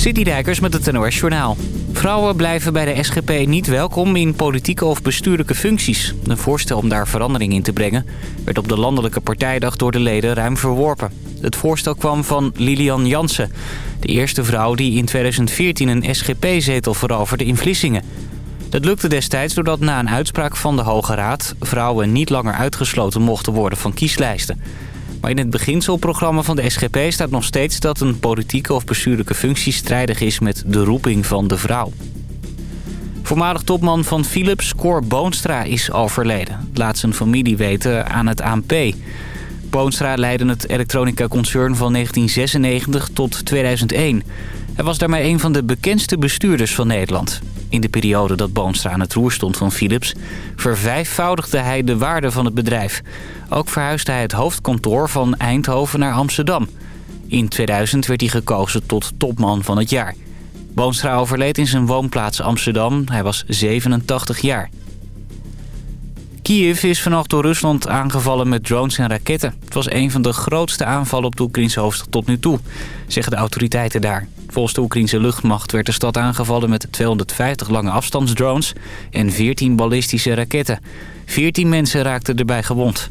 City Dijkers met het NOS Journaal. Vrouwen blijven bij de SGP niet welkom in politieke of bestuurlijke functies. Een voorstel om daar verandering in te brengen... werd op de landelijke partijdag door de leden ruim verworpen. Het voorstel kwam van Lilian Jansen. De eerste vrouw die in 2014 een SGP-zetel veroverde in Vlissingen. Dat lukte destijds doordat na een uitspraak van de Hoge Raad... vrouwen niet langer uitgesloten mochten worden van kieslijsten... Maar in het beginselprogramma van de SGP staat nog steeds dat een politieke of bestuurlijke functie strijdig is met de roeping van de vrouw. Voormalig topman van Philips, Cor Boonstra, is overleden. Laat zijn familie weten aan het ANP. Boonstra leidde het elektronica-concern van 1996 tot 2001. Hij was daarmee een van de bekendste bestuurders van Nederland. In de periode dat Boonstra aan het roer stond van Philips... vervijfvoudigde hij de waarde van het bedrijf. Ook verhuisde hij het hoofdkantoor van Eindhoven naar Amsterdam. In 2000 werd hij gekozen tot topman van het jaar. Boonstra overleed in zijn woonplaats Amsterdam. Hij was 87 jaar. Kiev is vannacht door Rusland aangevallen met drones en raketten. Het was een van de grootste aanvallen op de Oekraïnse hoofdstad tot nu toe, zeggen de autoriteiten daar. Volgens de Oekraïnse luchtmacht werd de stad aangevallen met 250 lange afstandsdrones en 14 ballistische raketten. 14 mensen raakten erbij gewond.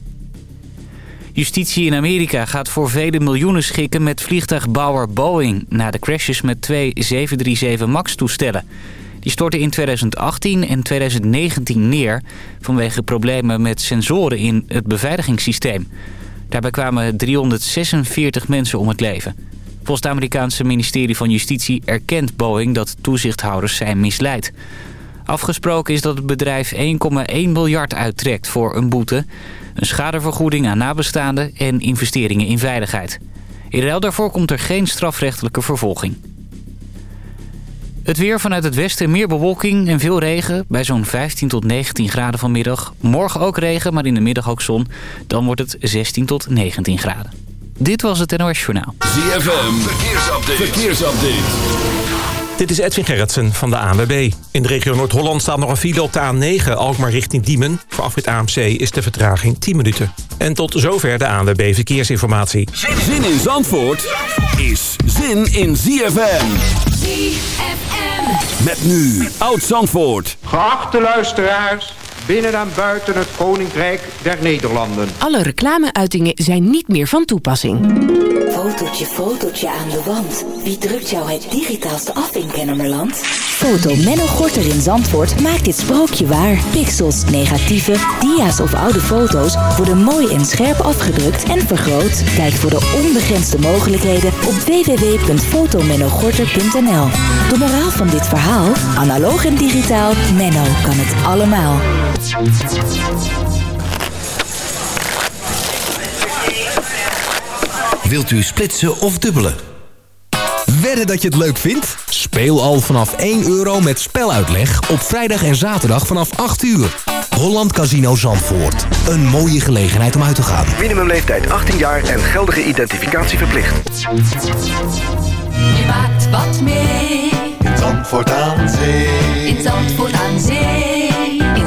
Justitie in Amerika gaat voor vele miljoenen schikken met vliegtuigbouwer Boeing... na de crashes met twee 737 MAX-toestellen. Die stortten in 2018 en 2019 neer vanwege problemen met sensoren in het beveiligingssysteem. Daarbij kwamen 346 mensen om het leven. Volgens het Amerikaanse ministerie van Justitie erkent Boeing dat toezichthouders zijn misleid. Afgesproken is dat het bedrijf 1,1 miljard uittrekt voor een boete... een schadevergoeding aan nabestaanden en investeringen in veiligheid. In ruil daarvoor komt er geen strafrechtelijke vervolging. Het weer vanuit het westen, meer bewolking en veel regen... bij zo'n 15 tot 19 graden vanmiddag. Morgen ook regen, maar in de middag ook zon. Dan wordt het 16 tot 19 graden. Dit was het NOS Journaal. ZFM, verkeersupdate. verkeersupdate. Dit is Edwin Gerritsen van de ANWB. In de regio Noord-Holland staat nog een file op de A9, Alkmaar richting Diemen. Voor afrit AMC is de vertraging 10 minuten. En tot zover de ANWB Verkeersinformatie. Zin in Zandvoort is zin in ZFM. ZFM. Met nu Oud Zandvoort. Geachte luisteraars binnen en buiten het Koninkrijk der Nederlanden. Alle reclameuitingen zijn niet meer van toepassing. Fotootje, fotootje aan de wand. Wie drukt jou het digitaalste af in Kennemerland? Foto Menno Gorter in Zandvoort maakt dit sprookje waar. Pixels, negatieve, dia's of oude foto's worden mooi en scherp afgedrukt en vergroot. Kijk voor de onbegrensde mogelijkheden op www.fotomennogorter.nl De moraal van dit verhaal? Analoog en digitaal, Menno kan het allemaal. Wilt u splitsen of dubbelen? Wedden dat je het leuk vindt? Speel al vanaf 1 euro met speluitleg op vrijdag en zaterdag vanaf 8 uur. Holland Casino Zandvoort. Een mooie gelegenheid om uit te gaan. Minimumleeftijd 18 jaar en geldige identificatie verplicht. Je maakt wat mee. In Zandvoort aan Zee. In Zandvoort aan Zee.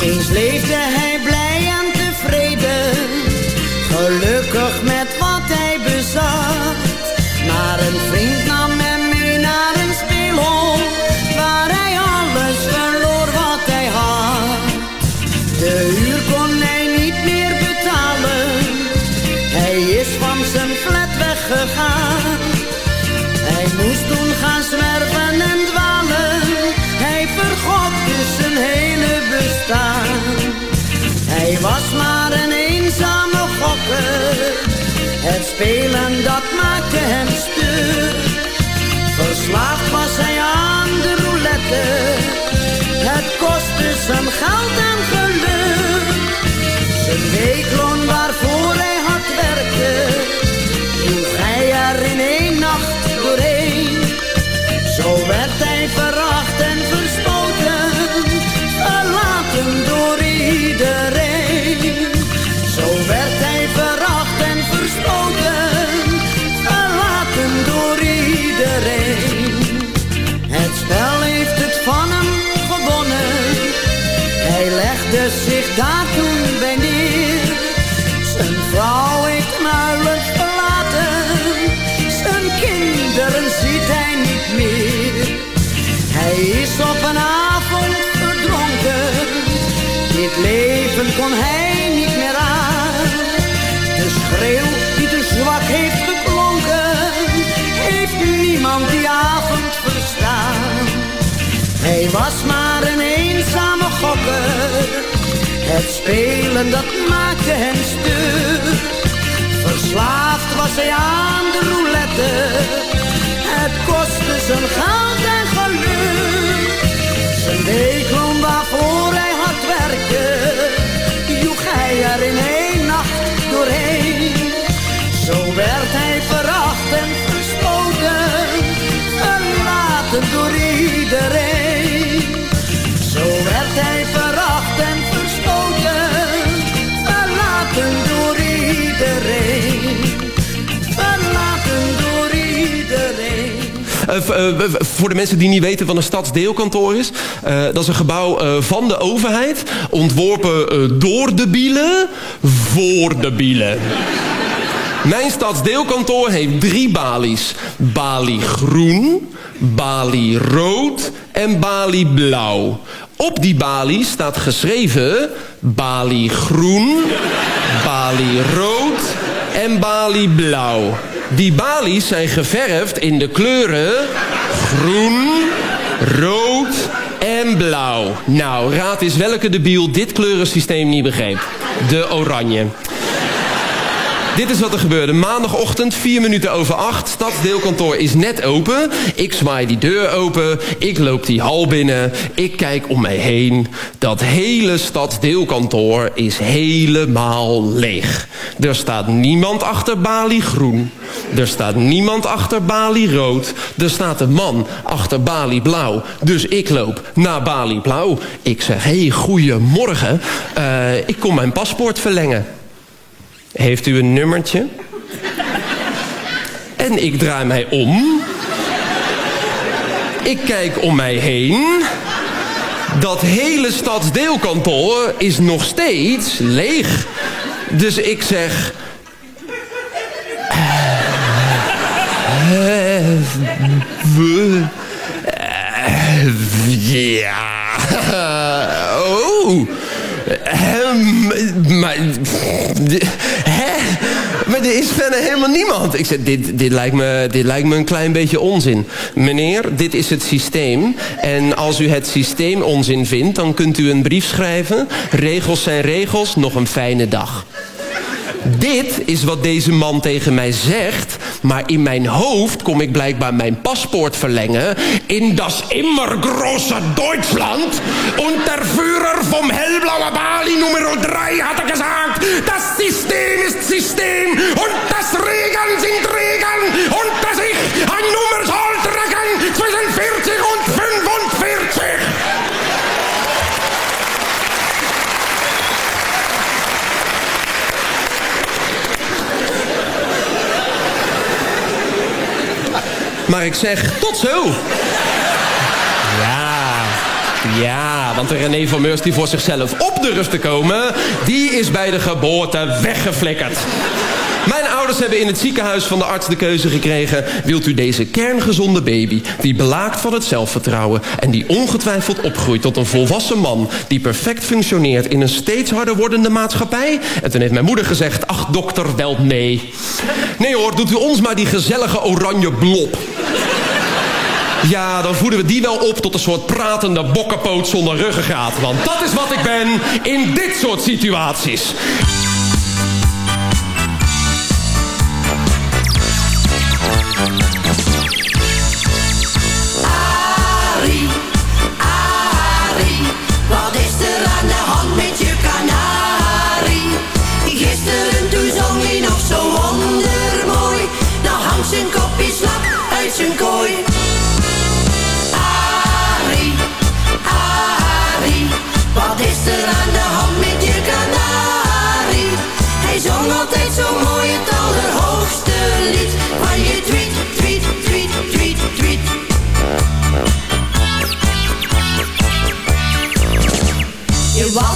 Eens leefde hij blij spelen, dat maakte hem stuk. Verslaafd was hij aan de roulette. Het kostte dus zijn geld en geluk. Zijn weekloon waarvoor hij had werkte, ging hij er in één nacht doorheen. Zo werd hij veracht en was maar een eenzame gokker. Het spelen dat maakte hem stuk. Verslaafd was hij aan de roulette. Het kostte zijn geld en geluk. Zijn weekloon waarvoor hij hard werkte. Joeg hij er in één nacht doorheen. Zo werd hij veracht en verspoten. Verlaten door iedereen. Voor de mensen die niet weten wat een stadsdeelkantoor is. eh, dat is een gebouw eh, van de overheid. Ontworpen eh, door de bielen. Voor de bielen. Mijn stadsdeelkantoor heeft drie balies. Balie groen, balie rood en balie blauw. Op die balie staat geschreven... balie groen, balie rood en balie blauw. Die balies zijn geverfd in de kleuren groen, rood en blauw. Nou, raad eens welke debiel dit kleurensysteem niet begreep. De oranje. Dit is wat er gebeurde. Maandagochtend, vier minuten over acht. Stadsdeelkantoor is net open. Ik zwaai die deur open. Ik loop die hal binnen. Ik kijk om mij heen. Dat hele stadsdeelkantoor is helemaal leeg. Er staat niemand achter balie groen. Er staat niemand achter balie rood. Er staat een man achter balie blauw. Dus ik loop naar balie blauw. Ik zeg, hé, hey, goeiemorgen. Eh, ik kom mijn paspoort verlengen. Heeft u een nummertje? En ik draai mij om. Ik kijk om mij heen. Dat hele stadsdeelkantoor is nog steeds leeg. Dus ik zeg... eh, eh, ja... Oh... Ehm, maar... Maar er is verder helemaal niemand. Ik zeg, dit, dit, lijkt me, dit lijkt me een klein beetje onzin. Meneer, dit is het systeem. En als u het systeem onzin vindt, dan kunt u een brief schrijven. Regels zijn regels, nog een fijne dag. Dit is wat deze man tegen mij zegt. Maar in mijn hoofd kom ik blijkbaar mijn paspoort verlengen. In das immer große Deutschland. Und der Führer vom hellblaue Bali Nummer 3 hat gesagt. Das System ist System. Und das Regeln sind Regeln. Und Maar ik zeg, tot zo. Ja, ja, want de René van Meurs die voor zichzelf op durft te komen... die is bij de geboorte weggeflikkerd. Mijn ouders hebben in het ziekenhuis van de arts de keuze gekregen... wilt u deze kerngezonde baby, die belaakt van het zelfvertrouwen... en die ongetwijfeld opgroeit tot een volwassen man... die perfect functioneert in een steeds harder wordende maatschappij? En toen heeft mijn moeder gezegd, ach dokter, wel nee. Nee hoor, doet u ons maar die gezellige oranje blob. Ja, dan voeden we die wel op tot een soort pratende bokkenpoot zonder ruggengraat. Want dat is wat ik ben in dit soort situaties.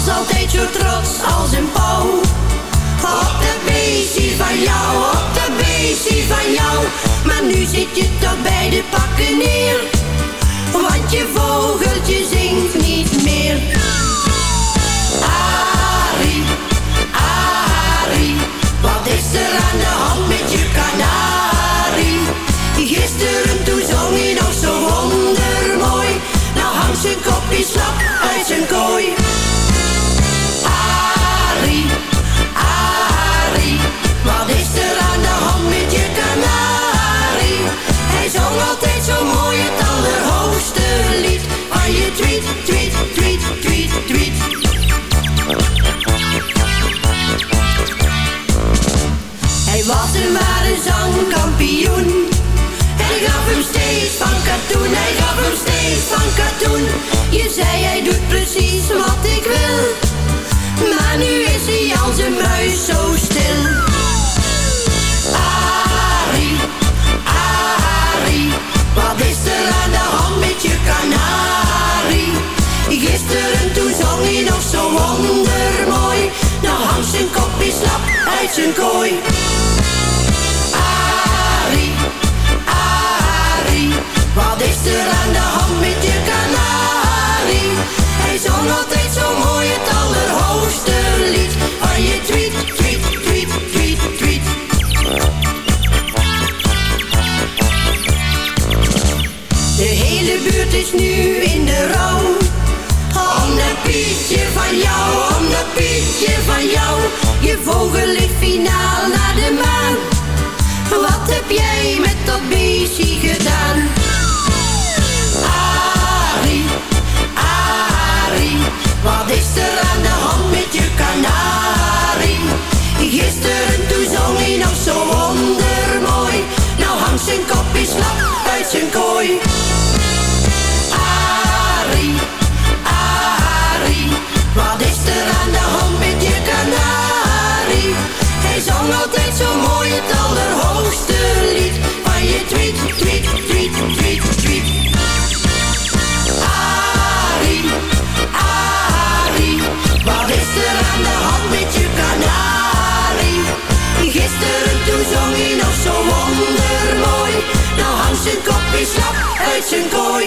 Was altijd zo trots als een pauw. Op de beestie van jou, op de beestie van jou. Maar nu zit je toch bij de pakken neer. Want je vogeltje zingt niet meer. Arie, Arie Wat is er aan de hand met je kanarie? Gisteren toen zong hij nog zo wondermooi. Nou hangt zijn kopje slap tweet, tweet, tweet, tweet, tweet. Hij was een zangkampioen. Hij gaf hem steeds van katoen, hij gaf hem steeds van katoen. Je zei hij doet precies wat ik wil. Maar nu is hij als een muis zo stil. Ari, Ari, wat is er aan de hand met je kanaal? Gisteren toen zong hij nog zo wondermooi. Nou hangt zijn kopje slap uit zijn kooi. Arie, Arie, wat is er aan de hand met je kanarie? Hij zong altijd zo mooi het allerhoogste lied. Van je tweet, tweet, tweet, tweet, tweet. De hele buurt is nu in de rouw. Van jou, om dat van jou. Je vogel ligt finaal naar de maan. Wat heb jij met dat beestje gedaan? Arie, Arie, wat is er aan de hand met je kanarie? Gisteren toen zong hij nog zo wondermooi. Nou hangt zijn kopje slap uit zijn kooi. Zong altijd zo mooi het allerhoogste lied. Van je tweet, tweet, tweet, tweet, tweet. Arie, Arie, wat is er aan de hand met je kanarie? Gisteren toen zong hij nog zo wondermooi. Nou hangt zijn kopje slap uit zijn kooi.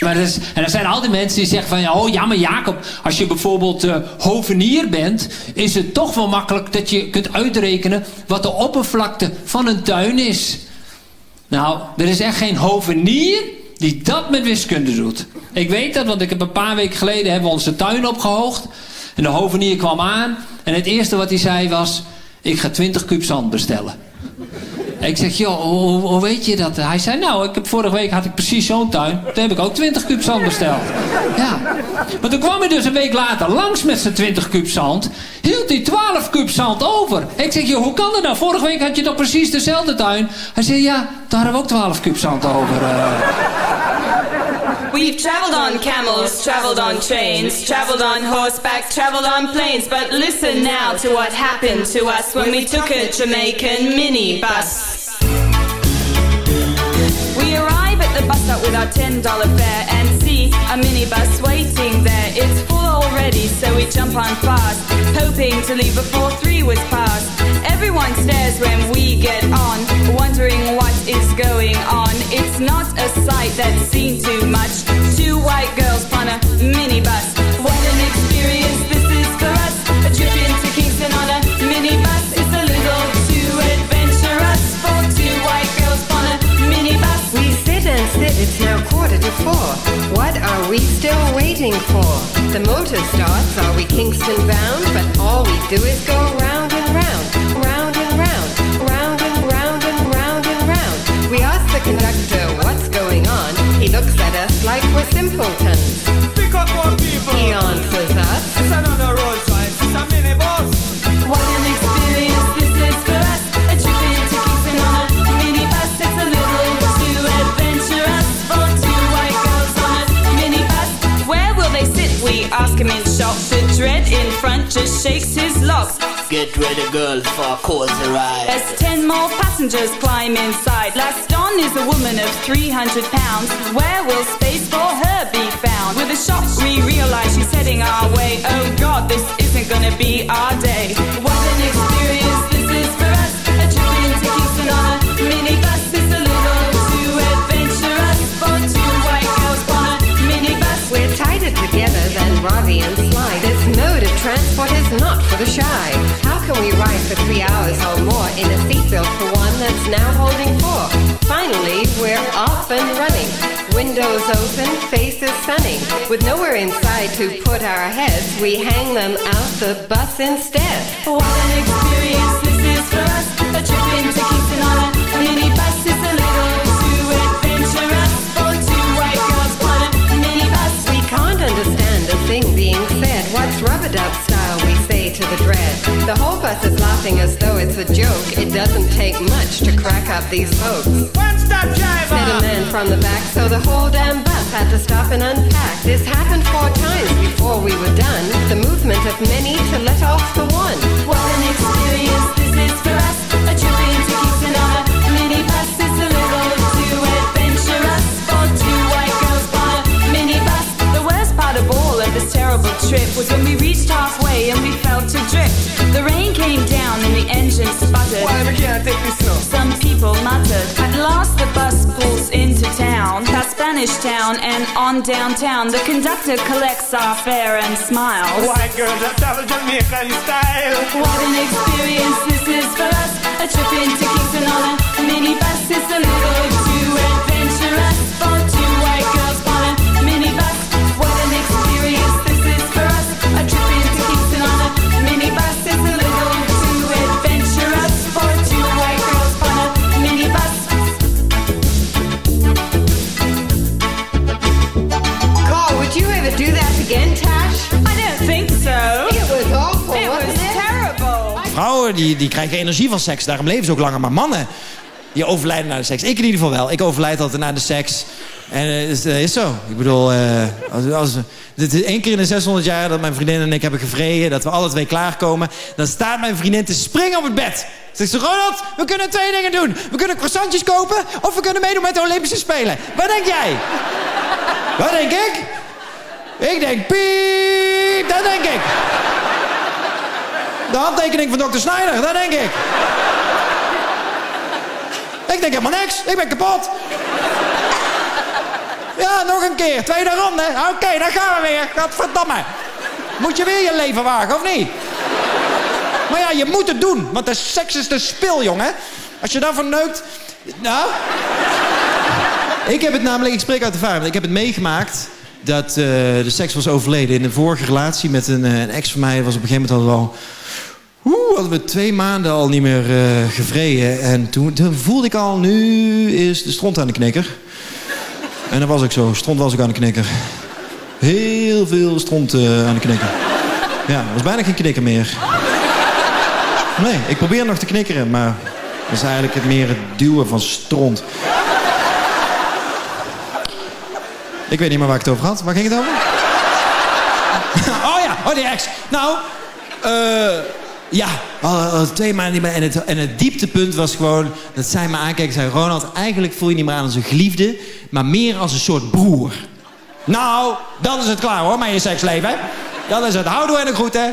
Maar en er zijn altijd mensen die zeggen van... Oh ja, maar Jacob, als je bijvoorbeeld eh, hovenier bent... is het toch wel makkelijk dat je kunt uitrekenen... wat de oppervlakte van een tuin is. Nou, er is echt geen hovenier die dat met wiskunde doet. Ik weet dat, want ik heb een paar weken geleden... hebben we onze tuin opgehoogd. En de hovenier kwam aan. En het eerste wat hij zei was... ik ga 20 kuub zand bestellen. Ik zeg, joh, hoe, weet je dat? Hij zei, nou, ik heb, vorige week had ik precies zo'n tuin. Toen heb ik ook 20 kuub zand besteld. Ja. Maar toen kwam hij dus een week later langs met zijn 20 kuub zand. Hield hij 12 kuub zand over. Ik zeg, joh, hoe kan dat nou? Vorige week had je toch precies dezelfde tuin? Hij zei, ja, daar hebben we ook 12 kuub zand over. eh. We've traveled on camels, traveled on trains, traveled on horseback, traveled on planes. But listen now to what happened to us when we took a Jamaican minibus. We arrive at the bus stop with our $10 fare and see a minibus waiting there. It's full already, so we jump on fast, hoping to leave before three was past. Everyone stares when we get on, wondering what is going on. It's not a sight that's seen too much. Two white girls on a minibus. What an experience this is for us. A trip into Kingston on a minibus is a little too adventurous for two white girls on a minibus. We sit and sit, it's now quarter to four. What are we still waiting for? The motor starts, are we Kingston bound? But all we do is go round and round the conductor what's going on. He looks at us like we're simpletons. Pick up more people. He answers us. It's another Rolls Royce. It's a minibus. What an experience this is for us. A trip into Kingston on a minibus. It's a little too adventurous for two white girls on a minibus. Where will they sit? We ask him in shock. The dread in front just shakes his locks. Get ready, girls, for a cozy ride. As ten more passengers climb inside. Last on is a woman of 300 pounds. Where will space for her be found? With a shock, we realize she's heading our way. Oh god, this isn't gonna be our day. What an experience this is for us. A trip into Kingston on a minibus. It's a little too adventurous for two white girls on a minibus. We're tighter together than Ravi and transport is not for the shy. How can we ride for three hours or more in a seat built for one that's now holding four? Finally, we're off and running. Windows open, faces sunny. With nowhere inside to put our heads, we hang them out the bus instead. What an experience this is for us. A trip into Kingston on a minibus to the dread. The whole bus is laughing as though it's a joke. It doesn't take much to crack up these folks. One stop driver. Said a man from the back, so the whole damn bus had to stop and unpack. This happened four times before we were done. The movement of many to let off past Town and on downtown. The conductor collects our fare and smiles. White girls that travel Jamaican style. What an experience this is for us. A trip into Kingston on a minibus is a little too adventurous for Die, die krijgen energie van seks, daarom leven ze ook langer. Maar mannen, die overlijden na de seks. Ik in ieder geval wel. Ik overlijd altijd na de seks. En het is, eh, is zo. Ik bedoel, eh, als, als, dit is één keer in de 600 jaar dat mijn vriendin en ik hebben gevreden... dat we alle twee klaarkomen. Dan staat mijn vriendin te springen op het bed. Zegt ze, Ronald, we kunnen twee dingen doen. We kunnen croissantjes kopen of we kunnen meedoen met de Olympische Spelen. Wat denk jij? Wat denk ik? Ik denk piep, dat denk ik. De handtekening van dokter Snyder, dat denk ik. Ik denk helemaal niks. Ik ben kapot. Ja, nog een keer. Tweede ronde. Oké, dan gaan we weer. Godverdamme. Moet je weer je leven wagen, of niet? Maar ja, je moet het doen. Want de seks is de spil, jongen. Als je daarvan neukt... Nou... Ik heb het namelijk... Ik spreek uit ervaring. Ik heb het meegemaakt dat eh, de seks was overleden. In de vorige relatie met een, eh, een ex van mij... was op een gegeven moment al... Oeh, hadden we twee maanden al niet meer eh, gevreden. En toen, voelde ik al, nu is de stront aan de knikker. En dat was ik zo. Stront was ik aan de knikker. Heel veel stront aan de knikker. Ja, was bijna geen knikker meer. Nee, ik probeer nog te knikkeren, maar dat is eigenlijk het meer het duwen van stront. Ik weet niet meer waar ik het over had. Waar ging het over? oh ja, oh die ex. Nou, eh... ja, al, al twee maanden niet meer. En het, en het dieptepunt was gewoon dat zij me aankeek en zei... Ronald, eigenlijk voel je niet meer aan als een geliefde... maar meer als een soort broer. Nou, dan is het klaar hoor, met je seksleven. Dan is het houdoe en de groeten.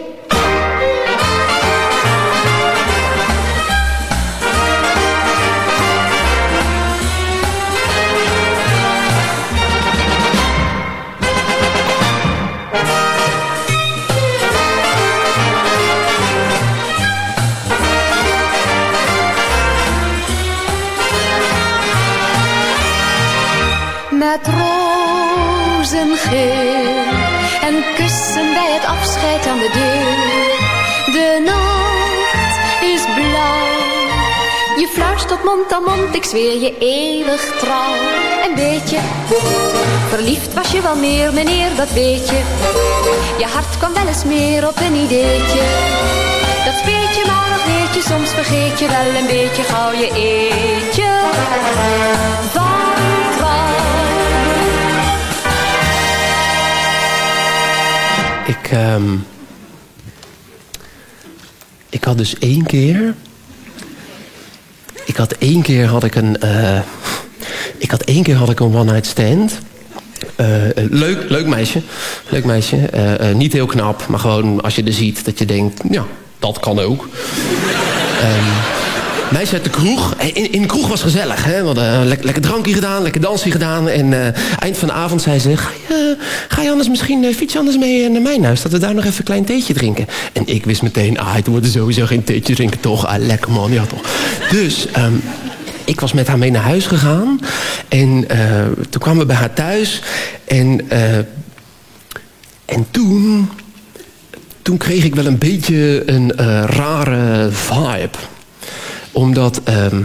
Met rozengeel en kussen bij het afscheid aan de deur. De nacht is blauw. Je fluistert mond aan mond, ik zweer je eeuwig trouw. En weet je, verliefd was je wel meer, meneer, dat weet je. Je hart kwam wel eens meer op een ideetje. Dat weet je, maar dat weet je, soms vergeet je wel een beetje gauw je eetje. Ik, ehm, ik had dus één keer... Ik had één keer had ik een... eh, ik had één keer had ik een one-night stand. Eh, leuk, leuk meisje. Leuk meisje. Eh, eh, niet heel knap, maar gewoon als je er ziet dat je denkt... Ja, dat kan ook. Ehm, Meisje uit de kroeg. In, de kroeg was gezellig. Hè? We hadden een lekker, drankje gedaan, lekker dansje gedaan. En eh, eind van de avond zei ze... Ga je, ga je anders misschien, uh, fiets anders mee naar mijn huis? Dat we daar nog even een klein theetje drinken. En ik wist meteen... Ah, het wordt sowieso geen theetje drinken, toch? Ah, lekker man, ja toch. Dus... ehm, ik was met haar mee naar huis gegaan. En eh, toen kwamen we bij haar thuis. En, eh, en toen... Toen kreeg ik wel een beetje een eh, rare vibe omdat ehm,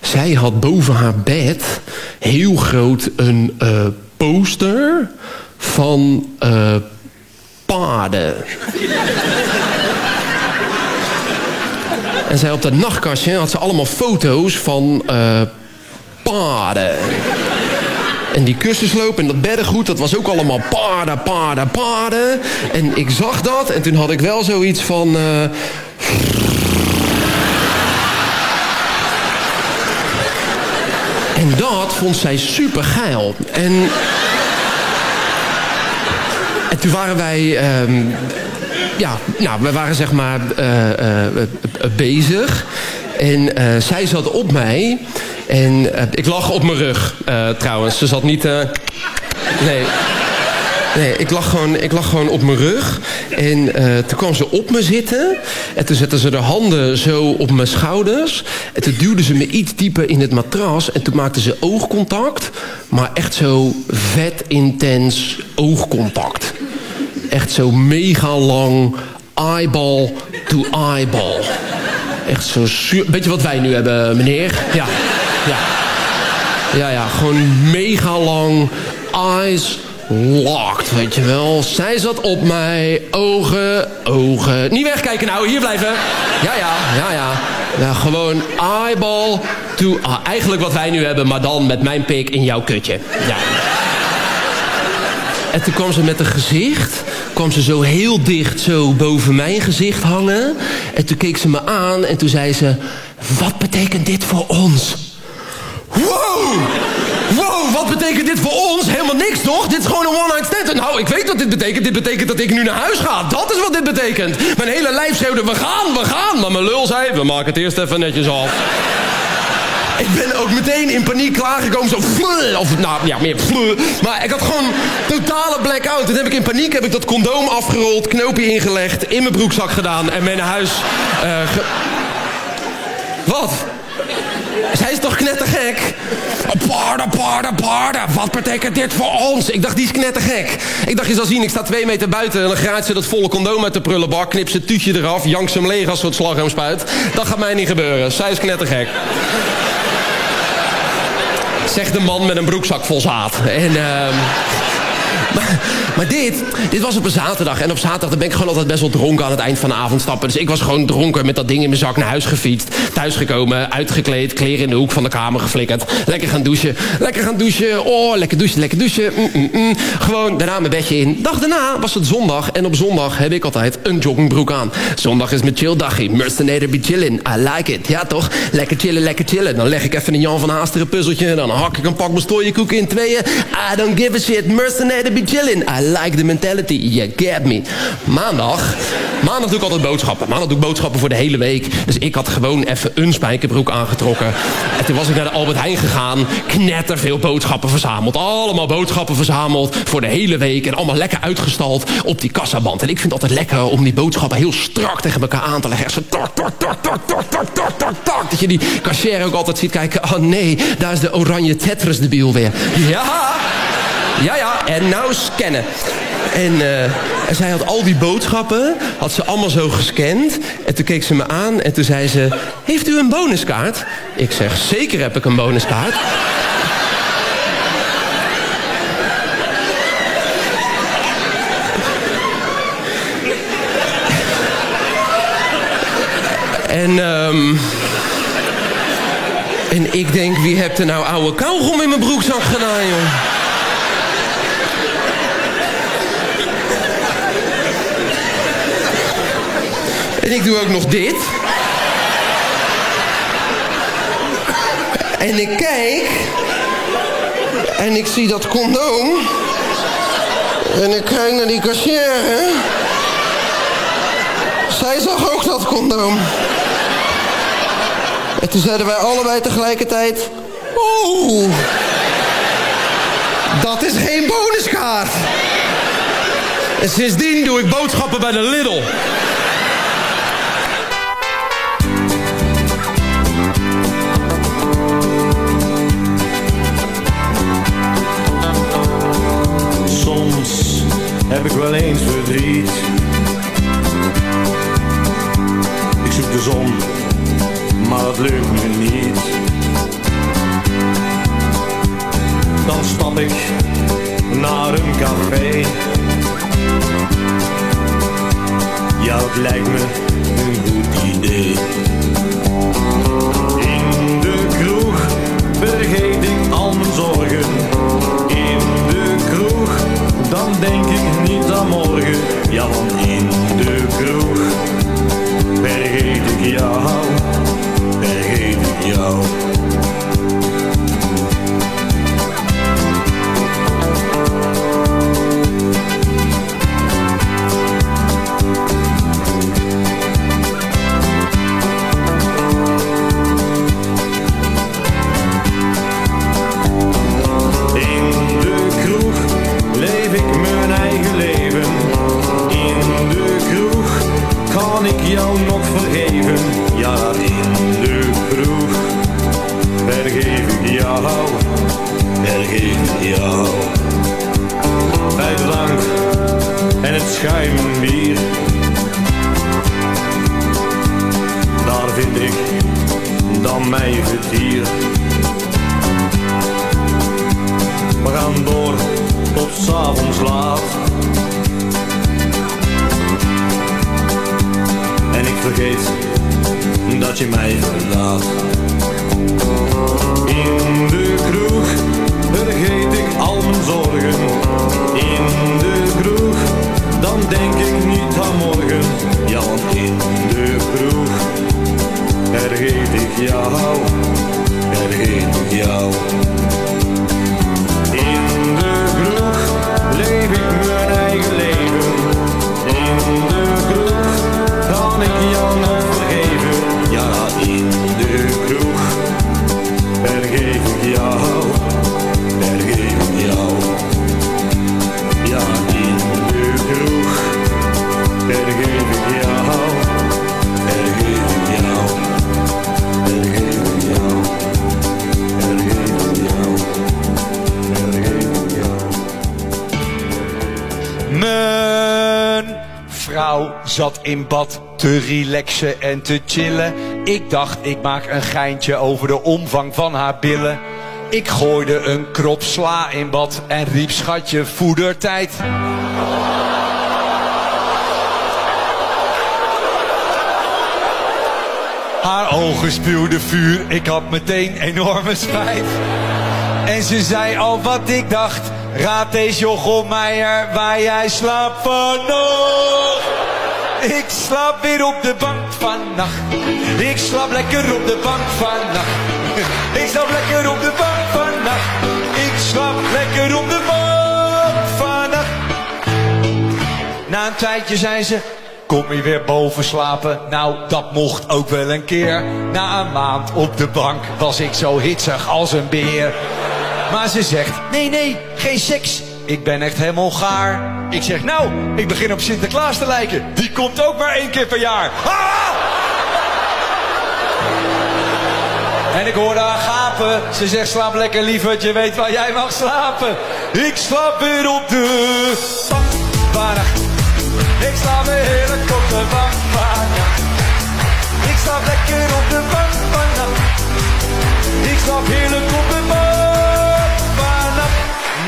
zij had boven haar bed heel groot een eh, poster van eh, paarden. en zij op dat nachtkastje had ze allemaal foto's van eh, paarden. En die kussensloop en dat beddengoed, dat was ook allemaal paarden, paarden, paarden. En ik zag dat en toen had ik wel zoiets van... eh, En dat vond zij super geil. En, en toen waren wij... ehm, ja, nou, we waren zeg maar eh, eh, bezig. En eh, zij zat op mij. En ik lag op mijn rug, trouwens. Ze zat niet... nee... Nee, ik lag, gewoon, ik lag gewoon op mijn rug. En eh, toen kwam ze op me zitten. En toen zette ze de handen zo op mijn schouders. En toen duwde ze me iets dieper in het matras. En toen maakte ze oogcontact. Maar echt zo vet intens oogcontact. Echt zo mega lang eyeball to eyeball. Echt zo zuur. Beetje wat wij nu hebben, meneer. Ja, ja. Ja, ja, gewoon mega lang eyes locked, weet je wel. Zij zat op mij, ogen, ogen. Niet wegkijken nou, hier blijven. Ja, ja, ja, ja. Gewoon eyeball to... ah, eigenlijk wat wij nu hebben, maar dan met mijn pik in jouw kutje. Ja. En toen kwam ze met een gezicht, kwam ze zo heel dicht zo boven mijn gezicht hangen. En toen keek ze me aan en toen zei ze... Wat betekent dit voor ons? Wow! Wat betekent dit voor ons? Helemaal niks, toch? Dit is gewoon een one-night stand. Nou, ik weet wat dit betekent. Dit betekent dat ik nu naar huis ga. Dat is wat dit betekent. Mijn hele lijf schreeuwde, we gaan, we gaan. Maar mijn lul zei, we maken het eerst even netjes af. Ik ben ook meteen in paniek klaargekomen. Zo fleur, of nou ja, meer fleur. Maar ik had gewoon totale blackout. Toen heb ik in paniek heb ik dat condoom afgerold, knoopje ingelegd, in mijn broekzak gedaan en mee naar huis. ge- Wat? Zij is toch knettergek? Paarden, paarden, paarden. Wat betekent dit voor ons? Ik dacht, die is knettergek. Ik dacht, je zal zien, ik sta twee meter buiten... en dan graait ze dat volle condoom uit de prullenbak... knip ze het tuutje eraf, jank ze hem leeg als soort slagroomspuit. Dat gaat mij niet gebeuren. Zij is knettergek. Zegt de man met een broekzak vol zaad. En, ehm Maar, dit, dit was op een zaterdag. En op zaterdag ben ik gewoon altijd best wel dronken aan het eind van de avond stappen. Dus ik was gewoon dronken met dat ding in mijn zak naar huis gefietst. Thuisgekomen, uitgekleed, kleren in de hoek van de kamer geflikkerd. Lekker gaan douchen, lekker gaan douchen. Oh, lekker douchen, lekker douchen. Mm, mm, mm. Gewoon daarna mijn bedje in. Dag daarna was het zondag. En op zondag heb ik altijd een joggingbroek aan. Zondag is mijn chill dagje. Mercenator be chillin'. I like it. Ja toch? Lekker chillen, lekker chillen. Dan leg ik even een Jan van Haasteren puzzeltje. Dan hak ik een pak koeken in tweeën. I don't give a shit. Mercenator be chillin'. I like the mentality. You get me. Maandag. Maandag doe ik altijd boodschappen. Maandag doe ik boodschappen voor de hele week. Dus ik had gewoon even een spijkerbroek aangetrokken. En toen was ik naar de Albert Heijn gegaan. Knetter veel boodschappen verzameld. Allemaal boodschappen verzameld voor de hele week. En allemaal lekker uitgestald op die kassaband. En ik vind het altijd lekker om die boodschappen heel strak tegen elkaar aan te leggen. Echt zo tok, tok, tok, tok, tok, tok, tok, tok, tok. Dat je die cashier ook altijd ziet kijken. Oh nee, daar is de oranje Tetris debiel weer. Ja, ja, ja. En nou scannen. En, eh, en zij had al die boodschappen, had ze allemaal zo gescand. En toen keek ze me aan en toen zei ze... Heeft u een bonuskaart? Ik zeg, zeker heb ik een bonuskaart. En, ehm en ik denk, wie hebt er nou oude kauwgom in mijn broekzak gedaan, joh? En ik doe ook nog dit. En ik kijk. En ik zie dat condoom. En ik kijk naar die kassière. Zij zag ook dat condoom. En toen zeiden wij allebei tegelijkertijd... Oeh, dat is geen bonuskaart. En sindsdien doe ik boodschappen bij de Lidl. Heb ik wel eens verdriet. Ik zoek de zon, maar dat lukt me niet. Dan stap ik naar een café. Ja, het lijkt me een goed idee. En ik vergeet dat je mij verlaat. In de kroeg vergeet ik al mijn zorgen. In de kroeg, dan denk ik niet aan morgen. Ja, want in de kroeg vergeet ik jou, vergeet ik jou. Zat in bad te relaxen en te chillen. Ik dacht, ik maak een geintje over de omvang van haar billen. Ik gooide een krop sla in bad en riep schatje voedertijd. Haar ogen spuwden vuur, ik had meteen enorme spijt. En ze zei al wat ik dacht, raad deze Jochelmeijer waar jij slaapt vannacht. Ik slaap weer op de bank vannacht. Ik slaap lekker op de bank vannacht. Ik slaap lekker op de bank vannacht. Ik slaap lekker op de bank vannacht. Na een tijdje zei ze, kom je weer boven slapen? Nou, dat mocht ook wel een keer. Na een maand op de bank was ik zo hitsig als een beer. Maar ze zegt, nee, nee, geen seks. Ik ben echt helemaal gaar. Ik zeg, nou, ik begin op Sinterklaas te lijken. Die komt ook maar één keer per jaar. Ah! En ik hoorde haar gapen. Ze zegt, slaap lekker lieverd, je weet waar jij mag slapen. Ik slaap weer op de bank. Ik slaap weer heerlijk op de bank. Ik slaap lekker op de bank. Ik slaap heerlijk op de bank.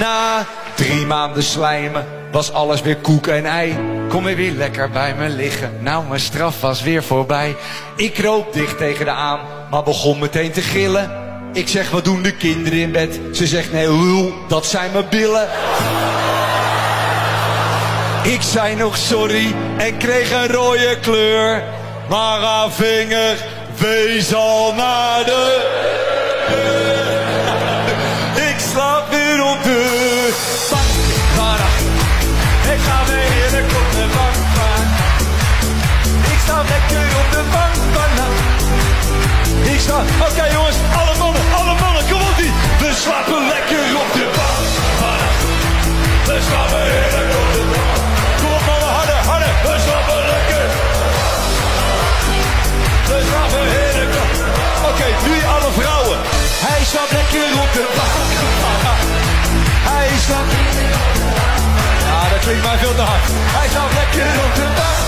Na drie maanden slijmen was alles weer koek en ei. Kom weer weer lekker bij me liggen. Nou, mijn straf was weer voorbij. Ik kroop dicht tegen de aan, maar begon meteen te gillen. Ik zeg, wat doen de kinderen in bed? Ze zegt, nee lul, dat zijn mijn billen. Ik zei nog sorry en kreeg een rode kleur. Maar haar vinger wees al naar de de. Ik sta... Oké jongens, alle mannen, alle mannen, kom op die. We slapen lekker op de bank. We slapen heerlijk op de bank. Kom op mannen, harder, harder. We slapen lekker. We slapen heerlijk. Oké, nu alle vrouwen. Hij slaapt lekker op de bank. Hij slaapt... Ja, dat klinkt mij veel te hard. Hij slaapt lekker op de bank.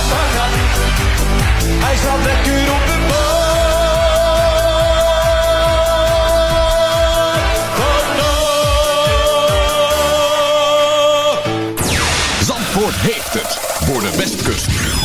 Hij slaapt lekker op de bank. Zandvoort heeft het voor de Westkust.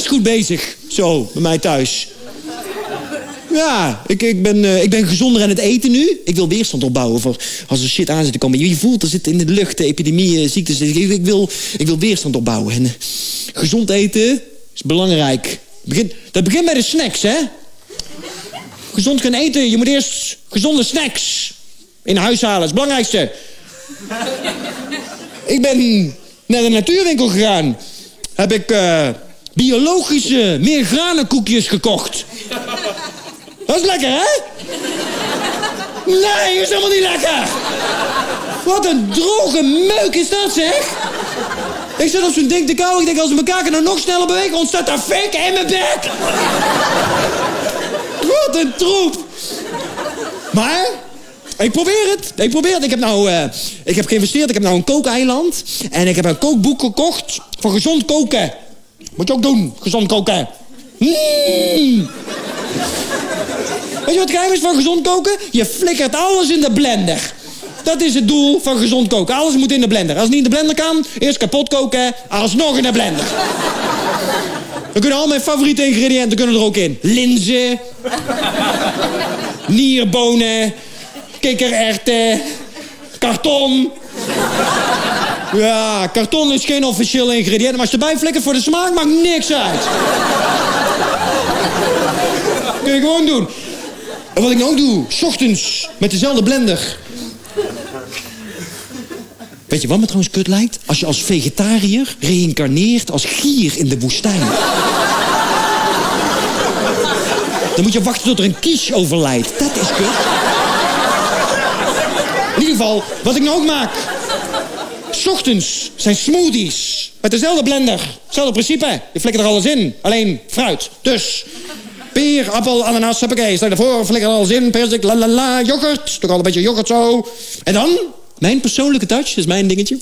Best goed bezig. Zo, bij mij thuis. Ja, ik, ik, ben, eh, ik ben gezonder aan het eten nu. Ik wil weerstand opbouwen voor als er shit aan zit te komen. Je voelt, er zit in de lucht, de epidemie, ziektes. Ik, ik, wil, ik wil weerstand opbouwen. En eh, gezond eten is belangrijk. Begin, dat begint bij de snacks, hè? Gezond kunnen eten, je moet eerst gezonde snacks in huis halen. Dat is het belangrijkste. ik ben naar de natuurwinkel gegaan. Heb ik eh, biologische meergranenkoekjes gekocht. Dat is lekker, hè? Nee, is helemaal niet lekker. Wat een droge meuk is dat, zeg. Ik zit op zo'n ding te kauwen. Ik denk, als we elkaar nou nog sneller bewegen... ontstaat daar fik in mijn bek. Wat een troep. Maar, ik probeer het. Ik probeer het. Ik heb nou eh, ik heb geïnvesteerd. Ik heb nou een kookeiland. En ik heb een kookboek gekocht voor gezond koken. Moet je ook doen, gezond koken. Mm. Weet je wat geheim is van gezond koken? Je flikkert alles in de blender. Dat is het doel van gezond koken. Alles moet in de blender. Als het niet in de blender kan, eerst kapot koken, alsnog in de blender. Dan kunnen al mijn favoriete ingrediënten kunnen er ook in. Linzen. Nierbonen. Kikkererwten. Karton. Ja, karton is geen officieel ingrediënt. Maar als je erbij flikkert voor de smaak, maakt niks uit. Kun je gewoon doen. En wat ik nou ook doe, 's ochtends met dezelfde blender. Weet je wat me trouwens kut lijkt? Als je als vegetariër reïncarneert als gier in de woestijn. Dan moet je wachten tot er een kies overlijdt. Dat is kut. In ieder geval, wat ik nou ook maak. 's ochtends zijn smoothies. Met dezelfde blender. Hetzelfde principe. Je flikkert er alles in. Alleen fruit. Dus peer, appel, ananas, hoppakee. Stel je ervoor, flikker er alles in. Persik, la la la, yoghurt. Toch al een beetje yoghurt zo. En dan, mijn persoonlijke touch, is mijn dingetje.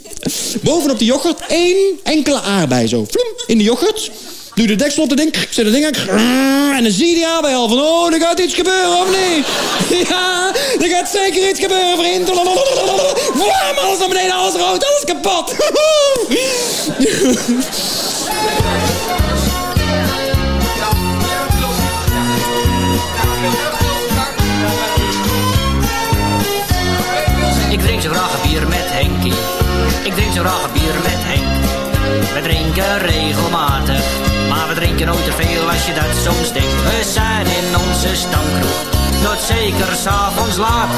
Bovenop de yoghurt één enkele aardbei zo. Vloem, in de yoghurt. Doe de deksel op de ding, zet de ding aan. En dan zie je die aardbei al van, oh, er gaat iets gebeuren, of niet? Ja, er gaat zeker iets gebeuren, vriend. Wam, alles naar beneden, alles rood, alles kapot. Ik drink zo graag bier met Henkie. Ik drink zo graag bier met Henk. We drinken regelmatig, maar we drinken nooit te veel als je dat soms denkt. We zijn in onze stamkroeg, tot zeker s'avonds laat.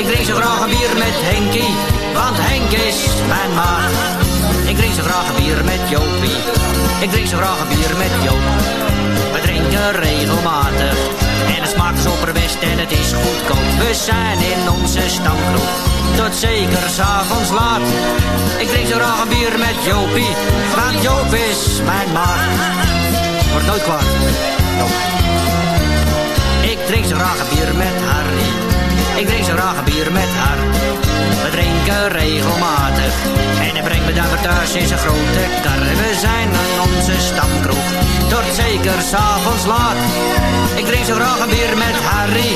Ik drink zo graag een bier met Henkie, want Henk is mijn maat. Ik drink zo graag een bier met Jopie. Ik drink zo graag een bier met Joop. We drinken regelmatig, En het smaakt als opperbest en het is goedkoop. We zijn in onze stamkroeg. Tot zeker s'avonds laat. Ik drink zo graag bier met Jopie. Want Joop is mijn maat. Wordt nooit kwaad. Ik drink zo graag bier met Harry. Ik drink zo graag bier met haar. We drinken regelmatig. En hij brengt me daar weer thuis in zijn grote kar. We zijn aan onze stamkroeg. Tot zeker s'avonds laat. Ik drink zo graag een bier met Harry.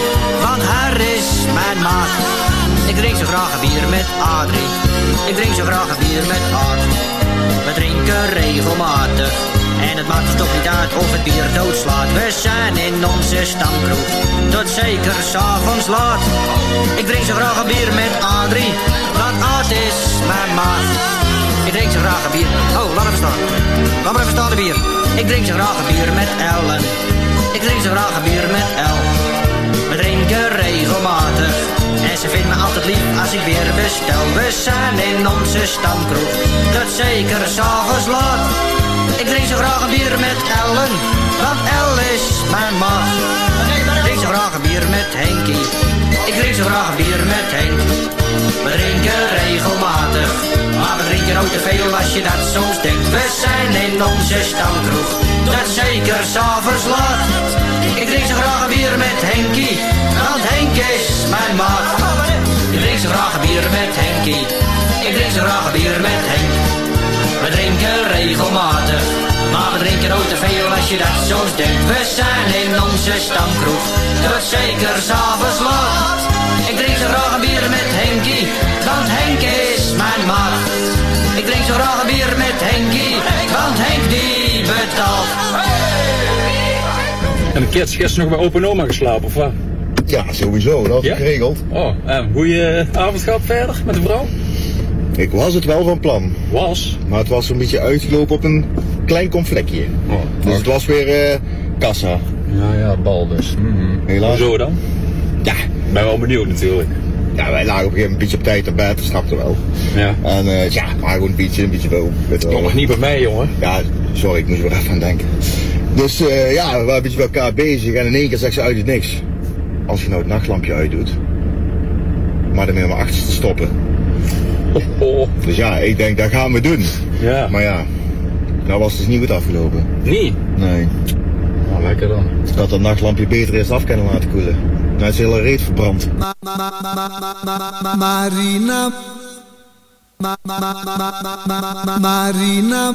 Want Harry is mijn maat. Ik drink zo graag bier met Adrie. Ik drink zo graag bier met Art. We drinken regelmatig. En het maakt toch niet uit of het bier doodslaat. We zijn in onze stamkroeg. Tot zeker s'avonds laat. Ik drink zo graag een bier met Adrie. Want Art is mijn maat. Ik drink zo graag een bier. Oh, laat even staan. Laat maar even staan de bier. Ik drink zo graag een bier met Ellen. Ik drink zo graag een bier met El. We drinken regelmatig. En ze vindt me altijd lief als ik weer bestel. We zijn in onze stamkroeg. Tot zeker s'avonds laat. Ik drink zo graag een bier met Ellen. Want El is mijn maat. Ik drink zo graag een bier met Henkie. Ik drink zo graag een bier met Henk. We drinken regelmatig. Maar we drinken ook te veel als je dat soms denkt. We zijn in onze stamkroeg. Dat zeker s'avonds laat. Ik drink zo graag een bier met Henkie. Want Henk is mijn maat. Ik drink zo graag een bier met Henkie. Ik drink zo graag een bier met Henk. We drinken regelmatig. Maar we drinken ook te veel als je dat soms denkt. We zijn in onze stamkroeg. Tot zeker s'avonds laat. Ik drink zo graag een bier met Henkie. Want Henk is mijn maat. Ik drink zo graag een bier met Henkie. Want Henk die betaalt. En de kids gisteren nog bij open oma geslapen, of wat? Ja, sowieso. Dat ik geregeld. Oh, en goeie avond gehad verder met de vrouw? Ik was het wel van plan. Was? Maar het was een beetje uitgelopen op een klein conflictje. Oh, dus het was weer eh, kassa. Ja, ja, bal dus. Helaas. Hoezo dan? Ja. Ben wel benieuwd natuurlijk. Ja, wij lagen op een gegeven moment een beetje op tijd op bed, dat snapte wel. Ja. En eh, ja, maar gewoon een beetje, een beetje wel. Jongen, niet bij mij, jongen. Ja, sorry, ik moest er even aan denken. Dus eh, ja, we waren een beetje bij elkaar bezig en in één keer zegt ze uit het niks. Als je nou het nachtlampje uitdoet, maar dan met mijn achterste stoppen. Oh, Dus ja, ik denk, dat gaan we doen. Ja. Maar ja, nou was het dus niet goed afgelopen. Nee? Nee. Nou, lekker dan. Ik had dat nachtlampje beter eerst af kunnen laten koelen. Nou is de hele reet verbrand. Marina. Marina.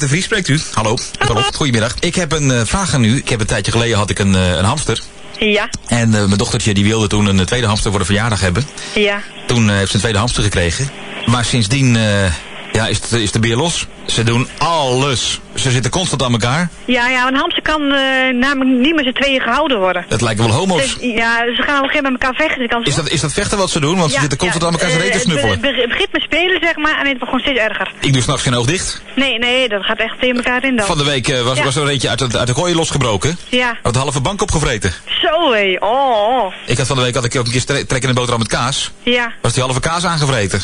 Met de Vries spreekt u. Hallo. Hallo. Goedemiddag. Ik heb een eh, vraag aan u. Ik heb een tijdje geleden had ik een, eh, een hamster. Ja, En eh, mijn dochtertje die wilde toen een tweede hamster voor de verjaardag hebben. ja. Toen heeft ze een tweede hamster gekregen. Maar sindsdien ja, is, de, is de beer los. Ze doen alles. Ze zitten constant aan elkaar. Ja, ja, een hamster kan eh, namelijk niet met z'n tweeën gehouden worden. Het lijken wel homo's. Dus, ja, ze gaan op een gegeven moment met elkaar vechten. Kan ze- Is dat, is dat vechten wat ze doen? Want ze zitten constant ja, aan elkaar eh, knuffelen. Het be- be- begint met spelen, zeg maar, en het wordt gewoon steeds erger. Ik doe s'nachts geen oog dicht. Nee, nee, dat gaat echt tegen elkaar in dan. Van de week eh, was, Ja. was er een eentje uit, de- uit de kooi losgebroken. Ja. Had de halve bank opgevreten. Zo, hé. Oh. Ik had van de week had ik ook een keer stre- trek in een boterham met kaas. Ja. Was die halve kaas aangevreten.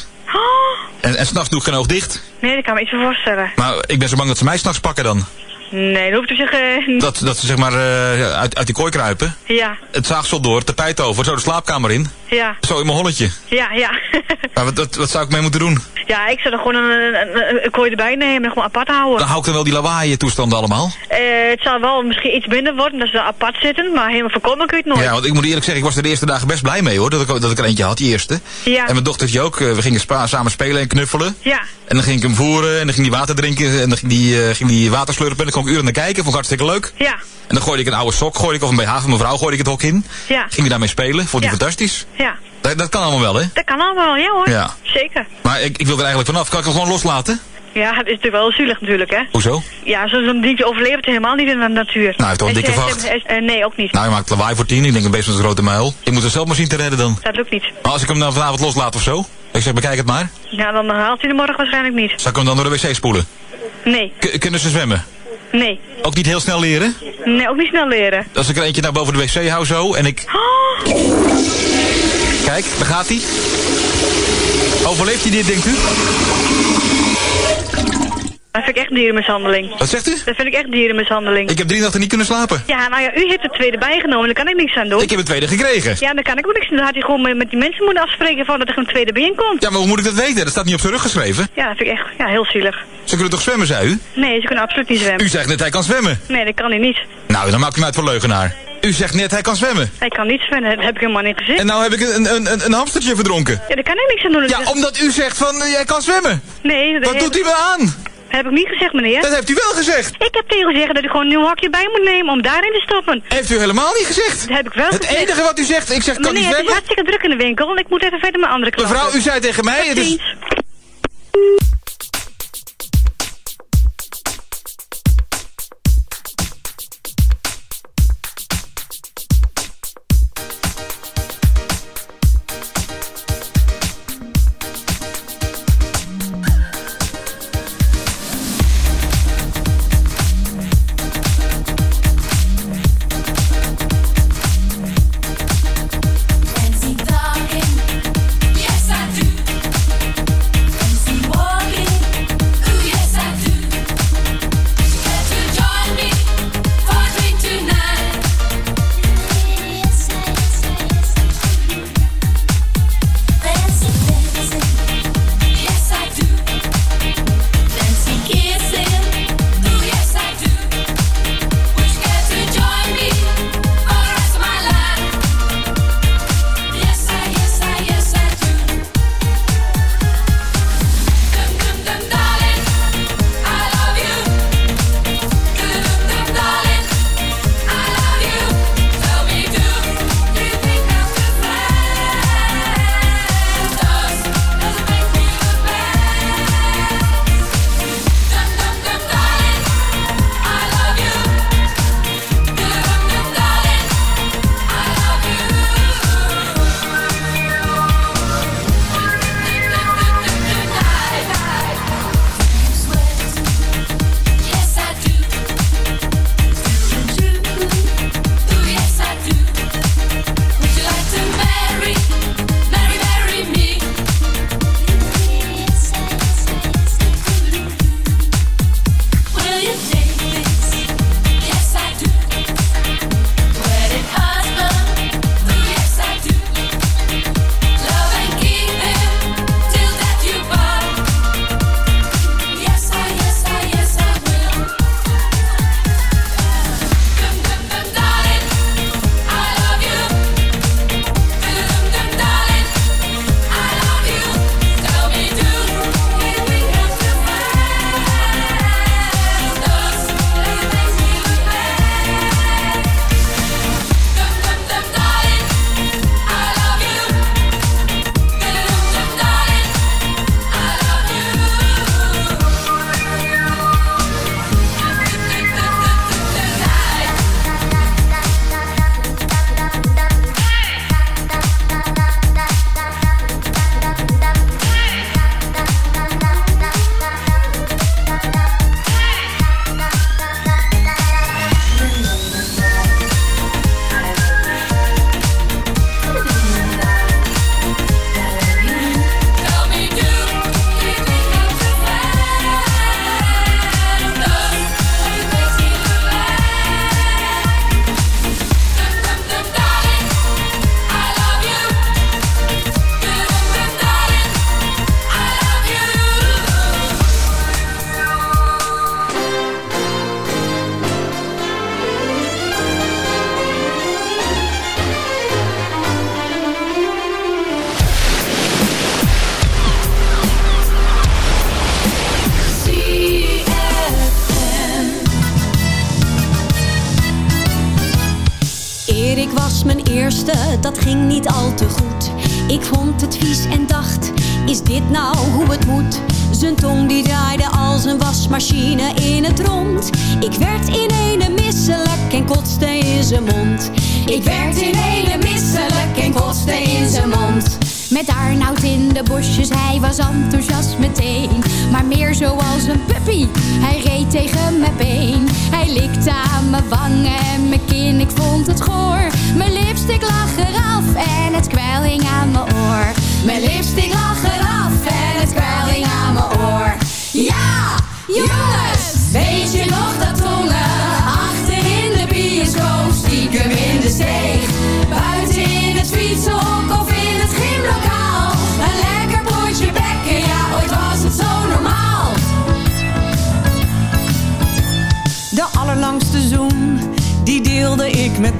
En, en s'nachts doe ik geen oog dicht. Nee, dat kan me iets voor voorstellen. Maar ik ben zo bang dat ze mij s'nachts pakken dan. Nee, dat hoeft op zich... eh, Dat, dat ze zeg maar eh, uit, uit die kooi kruipen. Ja, Het zaagsel door, tapijt over, zo de slaapkamer in. Ja, Zo in mijn holletje. ja, ja. Maar wat, wat, wat zou ik mee moeten doen? ja, ik zou er gewoon een, een, een, kooi erbij nemen en gewoon apart houden. Dan hou ik dan wel die lawaai toestanden allemaal. Eh, het zal wel misschien iets minder worden, dat ze apart zitten, maar helemaal voorkomen kun je het nooit. Ja, want ik moet eerlijk zeggen, ik was er de eerste dagen best blij mee hoor. Dat ik, dat ik er eentje had, die eerste. Ja. En mijn dochtertje ook. eh, We gingen spa, samen spelen en knuffelen. Ja. En dan ging ik hem voeren en dan ging hij water drinken en dan ging hij, eh, ging hij water slurpen. En dan kon ik uren naar kijken, vond ik hartstikke leuk. Ja, En dan gooide ik een oude sok, gooide ik, of een BH van mijn vrouw, gooide ik het hok in. ja, Ging hij daarmee spelen, vond hij Ja. fantastisch. Ja. Dat, dat kan allemaal wel, hè? Dat kan allemaal, ja hoor. Ja. Zeker. Maar ik, ik wil er eigenlijk vanaf. Kan ik hem gewoon loslaten? Ja, het is natuurlijk wel zielig natuurlijk, hè. Hoezo? Ja, zo- zo'n diertje overleeft helemaal niet in de natuur. Nou, hij heeft toch een Hij dikke vacht. hij eh, nee, ook niet. Nou, je maakt lawaai voor tien. Ik denk een beest met een grote muil. Ik moet er zelf maar zien te redden dan. Dat lukt niet. Maar als ik hem dan vanavond loslaat of zo? Ik zeg, bekijk het maar. Ja, dan haalt hij de morgen waarschijnlijk niet. Zal ik hem dan door de wc spoelen? Nee, K- kunnen ze zwemmen? nee. Ook niet heel snel leren? Nee, ook niet snel leren. Als ik er eentje naar boven de wc hou zo en ik... Kijk, daar gaat hij. Overleeft hij dit, denkt u? Dat vind ik echt dierenmishandeling. Wat zegt u? Dat vind ik echt dierenmishandeling. Ik heb drie nachten niet kunnen slapen. Ja, nou ja, u heeft de tweede bijgenomen, daar kan ik niks aan doen. Ik heb een tweede gekregen. Ja, daar kan ik ook niks aan doen. Dan had hij gewoon met, met die mensen moeten afspreken van dat er een tweede binnenkomt. Ja, maar hoe moet ik dat weten? Dat staat niet op zijn rug geschreven. Ja, dat vind ik echt ja, heel zielig. Ze kunnen toch zwemmen, zei u? Nee, ze kunnen absoluut niet zwemmen. U zegt net hij kan zwemmen. Nee, dat kan hij niet. Nou, dan maakt u mij uit voor leugenaar. U zegt net hij kan zwemmen. Hij kan niet zwemmen, dat heb ik helemaal niet gezegd. En nou heb ik een, een, een, een hamstertje verdronken. Ja, daar kan ik niks aan doen. Ja, omdat u zegt van eh, jij kan zwemmen. Nee, dat Wat doet u me aan? Dat heb ik niet gezegd, meneer. Dat heeft u wel gezegd. Ik heb tegen u gezegd dat u gewoon een nieuw hakje bij moet nemen om daarin te stoppen. Heeft u helemaal niet gezegd. Dat heb ik wel Het gezegd. enige wat u zegt, ik zeg kan Meneer, niet het is zwemmen. hartstikke druk in de winkel ik moet even verder met andere klanten. Mevrouw, u zei tegen mij, het is... Erik was mijn eerste, dat ging niet al te goed. Ik vond het vies en dacht, is dit nou hoe het moet? Zijn tong die draaide als een wasmachine in het rond. Ik werd in ene misselijk en kotste in zijn mond. Ik werd in ene misselijk en kotste in zijn mond. Met Arnoud in de bosjes, hij was enthousiast meteen. Maar meer zoals een puppy, hij reed tegen mijn been. Hij likte aan mijn wangen en mijn kin, ik vond het goor. Mijn lipstick lag eraf en het kwelling aan mijn oor. Mijn lipstick lag eraf en het kwelling aan mijn oor. Ja, jongens, weet je nog dat tongen? Achter in de bioscoop, stiekem in de steeg. Buiten in het fietsenhok of met.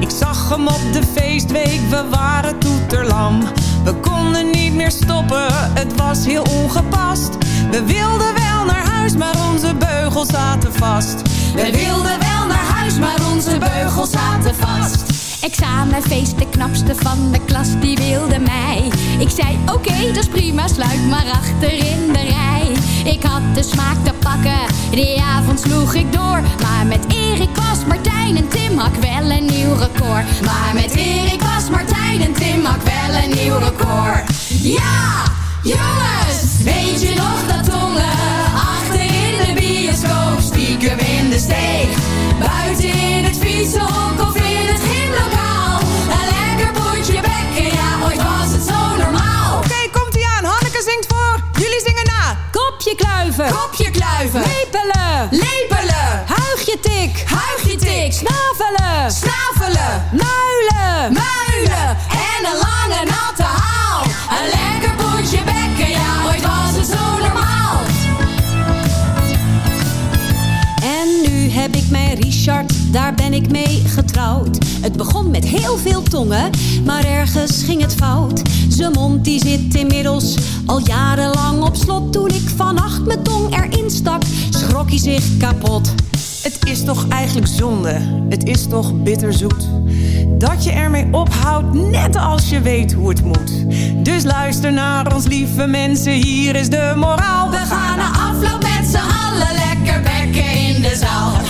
Ik zag hem op de feestweek, we waren toeterlam. We konden niet meer stoppen, het was heel ongepast. We wilden wel naar huis, maar onze beugels zaten vast. We wilden wel naar huis, maar onze beugels zaten vast. Examenfeest, de knapste van de klas, die wilde mij. Ik zei, oké, dat is prima, sluit maar achter in de rij. Ik had de smaak te pakken, die avond sloeg ik door. Maar met Erik was Martijn en Tim had wel een nieuw record. Maar met Erik was Martijn en Tim had wel een nieuw record. Ja, jongens, weet je nog dat tongen? Achter in de bioscoop, stiekem in de steeg. Tongen, maar ergens ging het fout. Zijn mond die zit inmiddels al jarenlang op slot. Toen ik vannacht mijn tong erin stak, schrok hij zich kapot. Het is toch eigenlijk zonde, het is toch bitterzoet. Dat je ermee ophoudt, net als je weet hoe het moet. Dus luister naar ons lieve mensen, hier is de moraal. We gaan na afloop met z'n allen lekker bekken in de zaal.